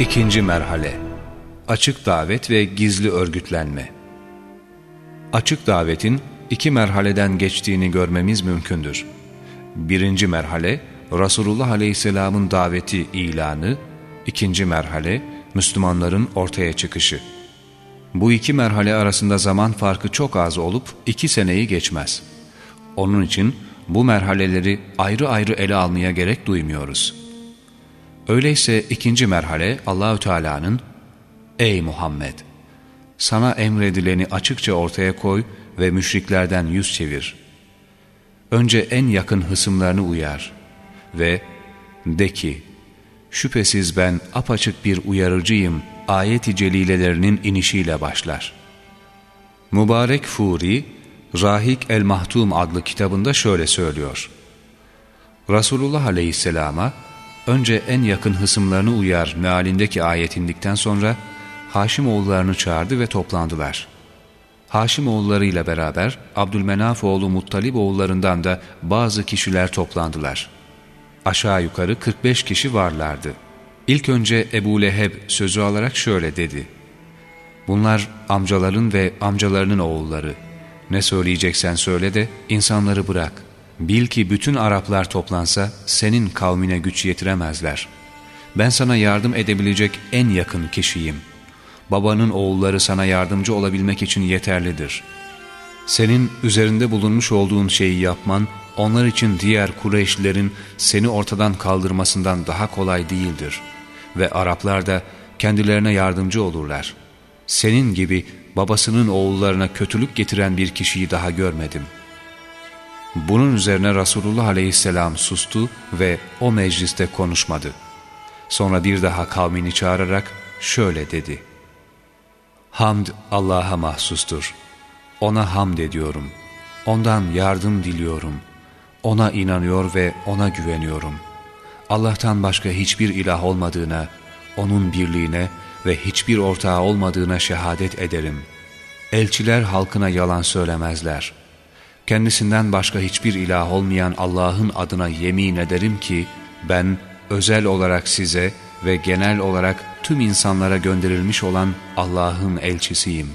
İkinci merhale Açık davet ve gizli örgütlenme Açık davetin iki merhaleden geçtiğini görmemiz mümkündür. Birinci merhale Resulullah Aleyhisselam'ın daveti ilanı, ikinci merhale Müslümanların ortaya çıkışı. Bu iki merhale arasında zaman farkı çok az olup iki seneyi geçmez. Onun için bu merhaleleri ayrı ayrı ele almaya gerek duymuyoruz. Öyleyse ikinci merhale Allahü Teala'nın Ey Muhammed! Sana emredileni açıkça ortaya koy ve müşriklerden yüz çevir. Önce en yakın hısımlarını uyar ve de ki, şüphesiz ben apaçık bir uyarıcıyım ayet-i celilelerinin inişiyle başlar. Mübarek Furi, Rahik el-Mahtum adlı kitabında şöyle söylüyor. Resulullah Aleyhisselam'a önce en yakın hısımlarını uyar mealindeki ayet indikten sonra Haşim oğullarını çağırdı ve toplandılar. Haşim oğullarıyla beraber Abdülmenaf oğlu Muttalib oğullarından da bazı kişiler toplandılar. Aşağı yukarı 45 kişi varlardı. İlk önce Ebu Leheb sözü alarak şöyle dedi. Bunlar amcaların ve amcalarının oğulları. Ne söyleyeceksen söyle de insanları bırak. Bil ki bütün Araplar toplansa senin kavmine güç yetiremezler. Ben sana yardım edebilecek en yakın kişiyim. Babanın oğulları sana yardımcı olabilmek için yeterlidir. Senin üzerinde bulunmuş olduğun şeyi yapman, onlar için diğer Kureyşlilerin seni ortadan kaldırmasından daha kolay değildir. Ve Araplar da kendilerine yardımcı olurlar. Senin gibi babasının oğullarına kötülük getiren bir kişiyi daha görmedim. Bunun üzerine Resulullah aleyhisselam sustu ve o mecliste konuşmadı. Sonra bir daha kavmini çağırarak şöyle dedi. Hamd Allah'a mahsustur. Ona hamd ediyorum. Ondan yardım diliyorum. Ona inanıyor ve ona güveniyorum. Allah'tan başka hiçbir ilah olmadığına, O'nun birliğine ve hiçbir ortağı olmadığına şehadet ederim. Elçiler halkına yalan söylemezler. Kendisinden başka hiçbir ilah olmayan Allah'ın adına yemin ederim ki ben özel olarak size ve genel olarak tüm insanlara gönderilmiş olan Allah'ın elçisiyim.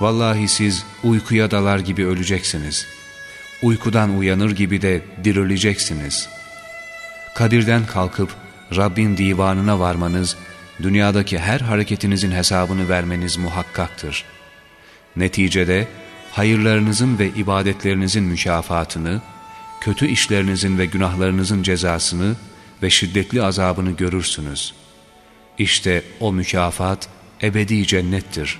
Vallahi siz uykuya dalar gibi öleceksiniz. Uykudan uyanır gibi de dirileceksiniz. Kabirden kalkıp Rabbin divanına varmanız, dünyadaki her hareketinizin hesabını vermeniz muhakkaktır. Neticede hayırlarınızın ve ibadetlerinizin mükafatını, kötü işlerinizin ve günahlarınızın cezasını ve şiddetli azabını görürsünüz. İşte o mükafat ebedi cennettir.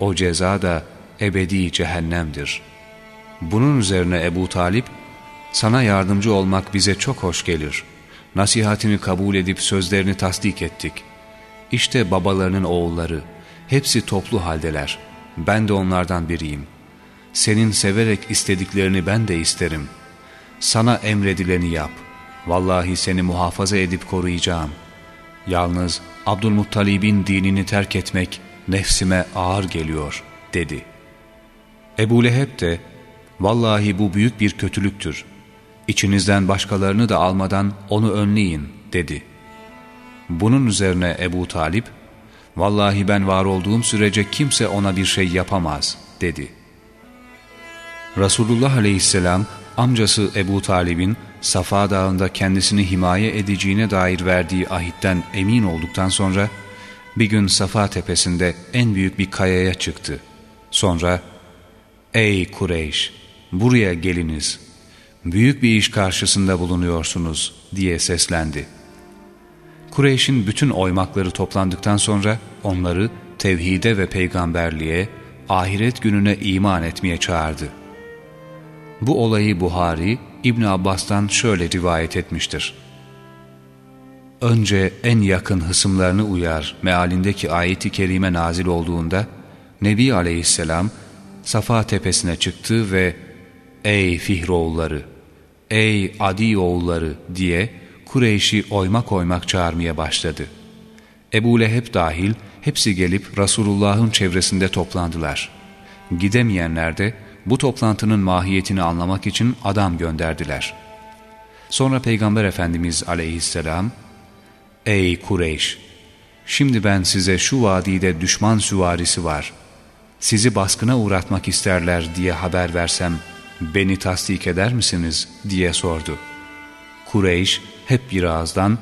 O ceza da ebedi cehennemdir. Bunun üzerine Ebu Talip, sana yardımcı olmak bize çok hoş gelir. Nasihatini kabul edip sözlerini tasdik ettik. İşte babalarının oğulları, hepsi toplu haldeler. Ben de onlardan biriyim. Senin severek istediklerini ben de isterim. Sana emredileni yap. Vallahi seni muhafaza edip koruyacağım. Yalnız Abdülmuttalib'in dinini terk etmek nefsime ağır geliyor dedi. Ebu Leheb de vallahi bu büyük bir kötülüktür. İçinizden başkalarını da almadan onu önleyin dedi. Bunun üzerine Ebu Talip vallahi ben var olduğum sürece kimse ona bir şey yapamaz dedi. Resulullah aleyhisselam amcası Ebu Talib'in Safa Dağı'nda kendisini himaye edeceğine dair verdiği ahitten emin olduktan sonra bir gün Safa tepesinde en büyük bir kayaya çıktı. Sonra ''Ey Kureyş, buraya geliniz, büyük bir iş karşısında bulunuyorsunuz.'' diye seslendi. Kureyş'in bütün oymakları toplandıktan sonra onları tevhide ve peygamberliğe, ahiret gününe iman etmeye çağırdı. Bu olayı Buhari, İbn Abbas'tan şöyle rivayet etmiştir. Önce en yakın hısımlarını uyar mealindeki ayeti kerime nazil olduğunda Nebi Aleyhisselam Safa tepesine çıktı ve ''Ey Fihroğulları, ey Adi oğulları'' diye Kureyş'i oymak oymak çağırmaya başladı. Ebu Leheb dahil hepsi gelip Resulullah'ın çevresinde toplandılar. Gidemeyenler de bu toplantının mahiyetini anlamak için adam gönderdiler. Sonra Peygamber Efendimiz aleyhisselam, Ey Kureyş! Şimdi ben size şu vadide düşman süvarisi var. Sizi baskına uğratmak isterler diye haber versem, beni tasdik eder misiniz diye sordu. Kureyş hep bir ağızdan,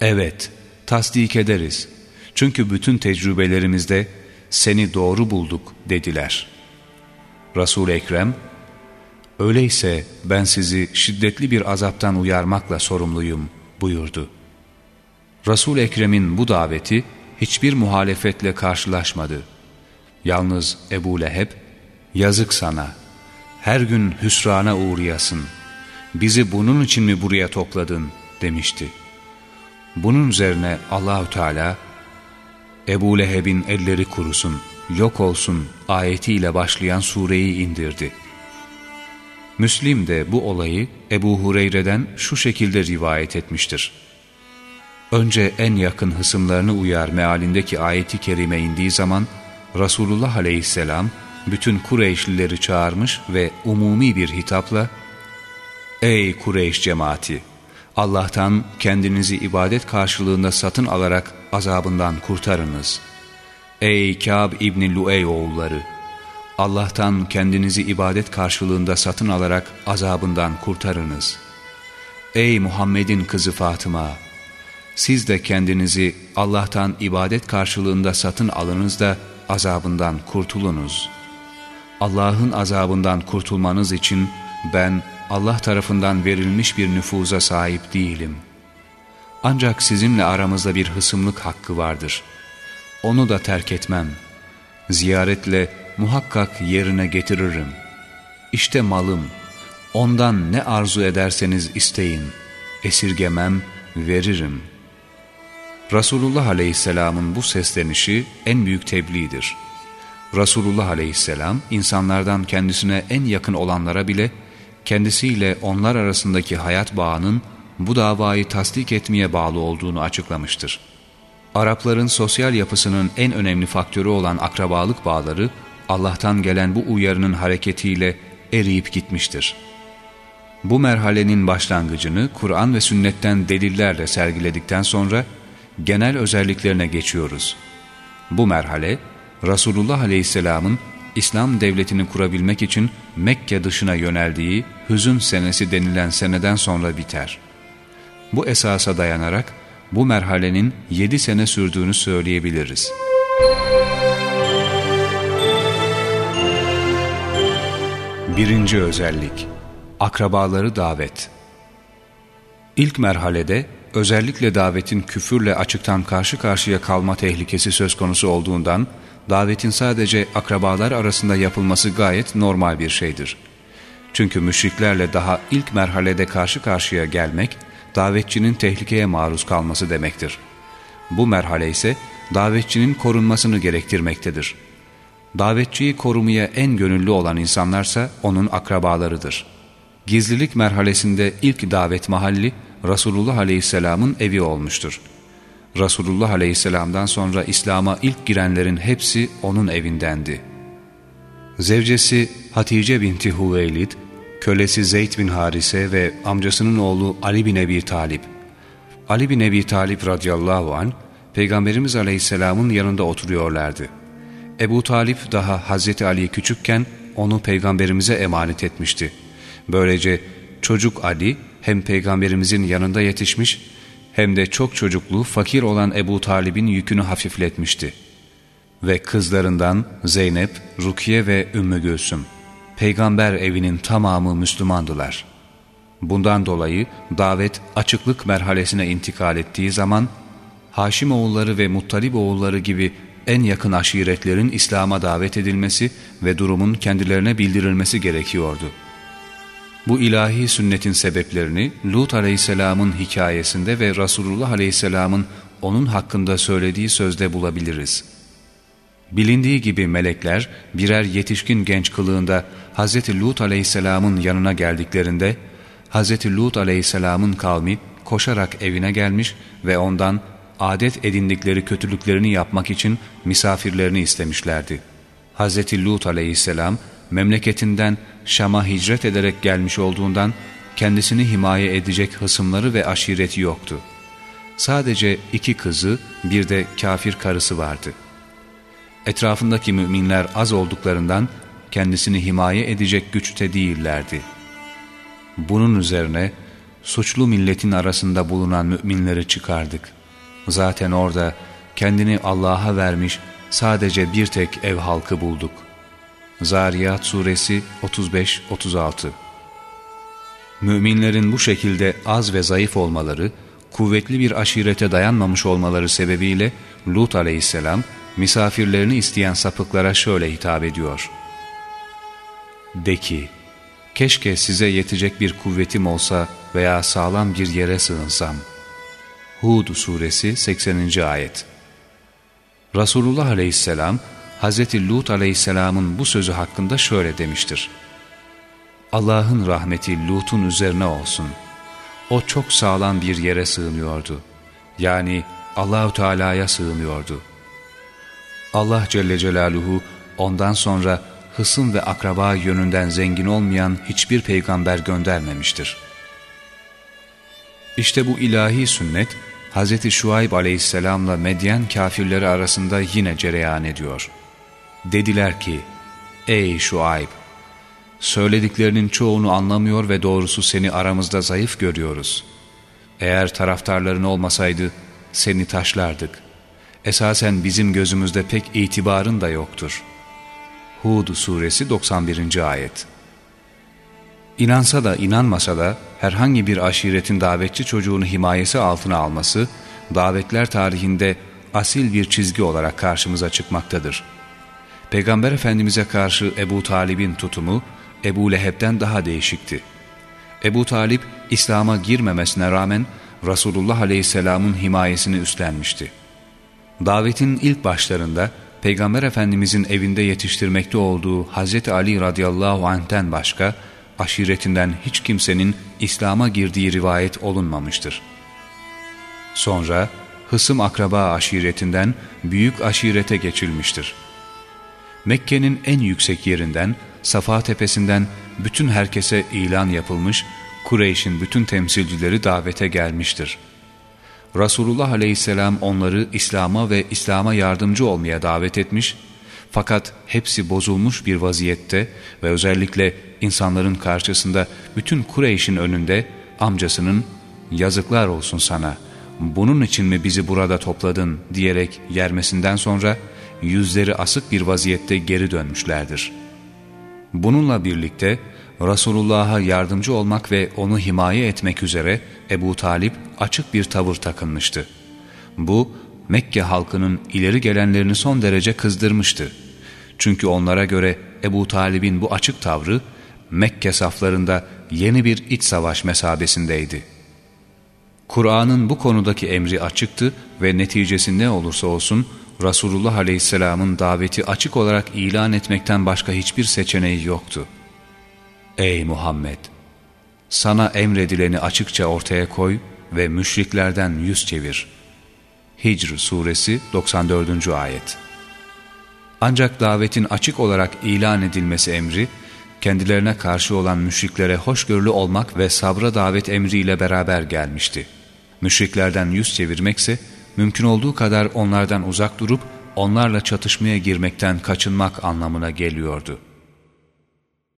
evet tasdik ederiz. Çünkü bütün tecrübelerimizde seni doğru bulduk dediler. resul Ekrem, öyleyse ben sizi şiddetli bir azaptan uyarmakla sorumluyum buyurdu. resul Ekrem'in bu daveti hiçbir muhalefetle karşılaşmadı. Yalnız Ebu Leheb, yazık sana, her gün hüsrana uğrayasın, bizi bunun için mi buraya topladın demişti. Bunun üzerine Allahü Teala, Ebu Leheb'in elleri kurusun, yok olsun ayetiyle başlayan sureyi indirdi. Müslim de bu olayı Ebu Hureyre'den şu şekilde rivayet etmiştir. Önce en yakın hısımlarını uyar mealindeki ayeti kerime indiği zaman Resulullah aleyhisselam bütün Kureyşlileri çağırmış ve umumi bir hitapla Ey Kureyş cemaati! Allah'tan kendinizi ibadet karşılığında satın alarak azabından kurtarınız. Ey Kâb İbni Luey oğulları! Allah'tan kendinizi ibadet karşılığında satın alarak azabından kurtarınız. Ey Muhammed'in kızı Fatıma! Siz de kendinizi Allah'tan ibadet karşılığında satın alınız da azabından kurtulunuz. Allah'ın azabından kurtulmanız için ben Allah tarafından verilmiş bir nüfuza sahip değilim. Ancak sizinle aramızda bir hısımlık hakkı vardır. Onu da terk etmem. Ziyaretle muhakkak yerine getiririm. İşte malım. Ondan ne arzu ederseniz isteyin. Esirgemem, veririm. Resulullah Aleyhisselam'ın bu seslenişi en büyük tebliğdir. Resulullah Aleyhisselam insanlardan kendisine en yakın olanlara bile kendisiyle onlar arasındaki hayat bağının bu davayı tasdik etmeye bağlı olduğunu açıklamıştır. Arapların sosyal yapısının en önemli faktörü olan akrabalık bağları Allah'tan gelen bu uyarının hareketiyle eriyip gitmiştir. Bu merhalenin başlangıcını Kur'an ve sünnetten delillerle sergiledikten sonra genel özelliklerine geçiyoruz. Bu merhale Resulullah Aleyhisselam'ın İslam devletini kurabilmek için Mekke dışına yöneldiği hüzün senesi denilen seneden sonra biter. Bu esasa dayanarak bu merhalenin yedi sene sürdüğünü söyleyebiliriz. Birinci özellik Akrabaları davet İlk merhalede özellikle davetin küfürle açıktan karşı karşıya kalma tehlikesi söz konusu olduğundan davetin sadece akrabalar arasında yapılması gayet normal bir şeydir. Çünkü müşriklerle daha ilk merhalede karşı karşıya gelmek, davetçinin tehlikeye maruz kalması demektir. Bu merhale ise davetçinin korunmasını gerektirmektedir. Davetçiyi korumaya en gönüllü olan insanlarsa onun akrabalarıdır. Gizlilik merhalesinde ilk davet mahalli Resulullah Aleyhisselam'ın evi olmuştur. Resulullah Aleyhisselam'dan sonra İslam'a ilk girenlerin hepsi onun evindendi. Zevcesi Hatice binti Huveylid, kölesi Zeyd bin Harise ve amcasının oğlu Ali bin Ebi Talip. Ali bin Ebi Talip radıyallahu an Peygamberimiz Aleyhisselam'ın yanında oturuyorlardı. Ebu Talip daha Hazreti Ali küçükken onu Peygamberimize emanet etmişti. Böylece çocuk Ali hem Peygamberimizin yanında yetişmiş hem de çok çocuklu fakir olan Ebu Talib'in yükünü hafifletmişti. Ve kızlarından Zeynep, Rukiye ve Ümmü Gülsüm, peygamber evinin tamamı Müslümandılar. Bundan dolayı davet açıklık merhalesine intikal ettiği zaman, Haşim oğulları ve Muttalib oğulları gibi en yakın aşiretlerin İslam'a davet edilmesi ve durumun kendilerine bildirilmesi gerekiyordu.'' Bu ilahi sünnetin sebeplerini Lut aleyhisselamın hikayesinde ve Resulullah aleyhisselamın onun hakkında söylediği sözde bulabiliriz. Bilindiği gibi melekler birer yetişkin genç kılığında Hz. Lut aleyhisselamın yanına geldiklerinde Hz. Lut aleyhisselamın kavmi koşarak evine gelmiş ve ondan adet edindikleri kötülüklerini yapmak için misafirlerini istemişlerdi. Hz. Lut aleyhisselam memleketinden Şam'a hicret ederek gelmiş olduğundan kendisini himaye edecek hısımları ve aşireti yoktu. Sadece iki kızı bir de kafir karısı vardı. Etrafındaki müminler az olduklarından kendisini himaye edecek güçte değillerdi. Bunun üzerine suçlu milletin arasında bulunan müminleri çıkardık. Zaten orada kendini Allah'a vermiş sadece bir tek ev halkı bulduk. Zariyat Suresi 35-36 Müminlerin bu şekilde az ve zayıf olmaları, kuvvetli bir aşirete dayanmamış olmaları sebebiyle Lut aleyhisselam misafirlerini isteyen sapıklara şöyle hitap ediyor. De ki, keşke size yetecek bir kuvvetim olsa veya sağlam bir yere sığınsam. Hud suresi 80. ayet Resulullah aleyhisselam, Hz. Lut aleyhisselamın bu sözü hakkında şöyle demiştir. Allah'ın rahmeti Lut'un üzerine olsun. O çok sağlam bir yere sığınıyordu. Yani Allahü Teala'ya sığınıyordu. Allah Celle Celaluhu ondan sonra hısım ve akraba yönünden zengin olmayan hiçbir peygamber göndermemiştir. İşte bu ilahi sünnet Hz. Şuayb aleyhisselamla Medyen kafirleri arasında yine cereyan ediyor. Dediler ki, Ey Şuayb! Söylediklerinin çoğunu anlamıyor ve doğrusu seni aramızda zayıf görüyoruz. Eğer taraftarların olmasaydı seni taşlardık. Esasen bizim gözümüzde pek itibarın da yoktur. Hud suresi 91. ayet İnansa da inanmasa da herhangi bir aşiretin davetçi çocuğunu himayesi altına alması, davetler tarihinde asil bir çizgi olarak karşımıza çıkmaktadır. Peygamber Efendimiz'e karşı Ebu Talib'in tutumu, Ebu Leheb'den daha değişikti. Ebu Talip, İslam'a girmemesine rağmen Resulullah Aleyhisselam'ın himayesini üstlenmişti. Davetin ilk başlarında Peygamber Efendimiz'in evinde yetiştirmekte olduğu Hz. Ali radıyallahu anh'ten başka, aşiretinden hiç kimsenin İslam'a girdiği rivayet olunmamıştır. Sonra hısım akraba aşiretinden büyük aşirete geçilmiştir. Mekke'nin en yüksek yerinden, Safa tepesinden bütün herkese ilan yapılmış, Kureyş'in bütün temsilcileri davete gelmiştir. Resulullah aleyhisselam onları İslam'a ve İslam'a yardımcı olmaya davet etmiş fakat hepsi bozulmuş bir vaziyette ve özellikle insanların karşısında bütün Kureyş'in önünde amcasının yazıklar olsun sana bunun için mi bizi burada topladın diyerek yermesinden sonra yüzleri asık bir vaziyette geri dönmüşlerdir. Bununla birlikte Resulullah'a yardımcı olmak ve onu himaye etmek üzere Ebu Talip açık bir tavır takınmıştı. Bu Mekke halkının ileri gelenlerini son derece kızdırmıştı. Çünkü onlara göre Ebu Talib'in bu açık tavrı Mekke saflarında yeni bir iç savaş mesabesindeydi. Kur'an'ın bu konudaki emri açıktı ve neticesi ne olursa olsun Resulullah Aleyhisselam'ın daveti açık olarak ilan etmekten başka hiçbir seçeneği yoktu. Ey Muhammed! Sana emredileni açıkça ortaya koy ve müşriklerden yüz çevir. Hicr Suresi 94. Ayet Ancak davetin açık olarak ilan edilmesi emri, kendilerine karşı olan müşriklere hoşgörülü olmak ve sabra davet emriyle beraber gelmişti. Müşriklerden yüz çevirmekse, mümkün olduğu kadar onlardan uzak durup onlarla çatışmaya girmekten kaçınmak anlamına geliyordu.''